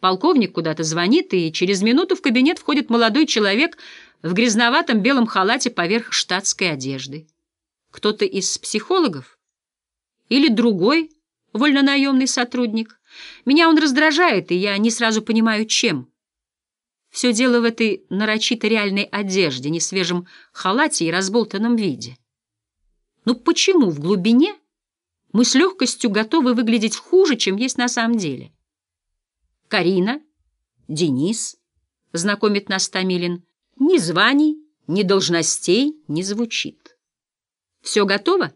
Полковник куда-то звонит, и через минуту в кабинет входит молодой человек в грязноватом белом халате поверх штатской одежды. Кто-то из психологов? Или другой вольнонаемный сотрудник? Меня он раздражает, и я не сразу понимаю, чем. Все дело в этой нарочито реальной одежде, несвежем халате и разболтанном виде. Ну почему в глубине мы с легкостью готовы выглядеть хуже, чем есть на самом деле? Карина, Денис, знакомит нас Томилин, ни званий, ни должностей не звучит. Все готово?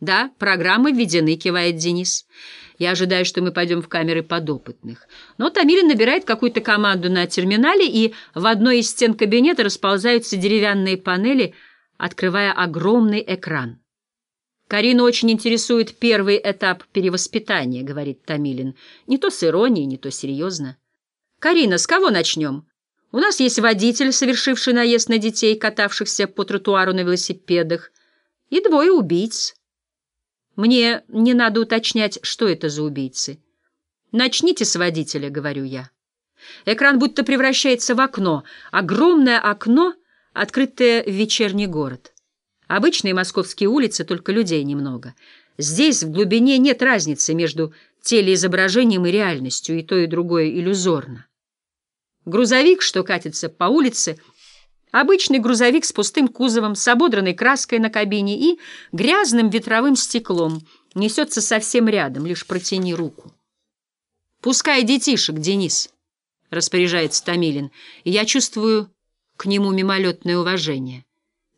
Да, программы введены, кивает Денис. Я ожидаю, что мы пойдем в камеры подопытных. Но Томилин набирает какую-то команду на терминале, и в одной из стен кабинета расползаются деревянные панели, открывая огромный экран. «Карину очень интересует первый этап перевоспитания», — говорит Томилин. Не то с иронией, не то серьезно. «Карина, с кого начнем? У нас есть водитель, совершивший наезд на детей, катавшихся по тротуару на велосипедах, и двое убийц». Мне не надо уточнять, что это за убийцы. Начните с водителя, говорю я. Экран будто превращается в окно. Огромное окно, открытое в вечерний город. Обычные московские улицы, только людей немного. Здесь, в глубине, нет разницы между телеизображением и реальностью, и то, и другое иллюзорно. Грузовик, что катится по улице — Обычный грузовик с пустым кузовом, с ободранной краской на кабине и грязным ветровым стеклом несется совсем рядом, лишь протяни руку. «Пускай детишек, Денис», — распоряжается Томилин, и я чувствую к нему мимолетное уважение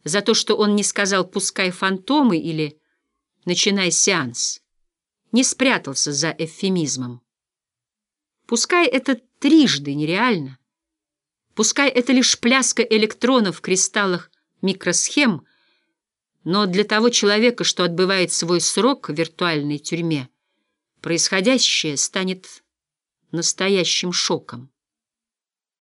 за то, что он не сказал «пускай фантомы» или «начинай сеанс», не спрятался за эвфемизмом. Пускай это трижды нереально, Пускай это лишь пляска электронов в кристаллах микросхем, но для того человека, что отбывает свой срок в виртуальной тюрьме, происходящее станет настоящим шоком.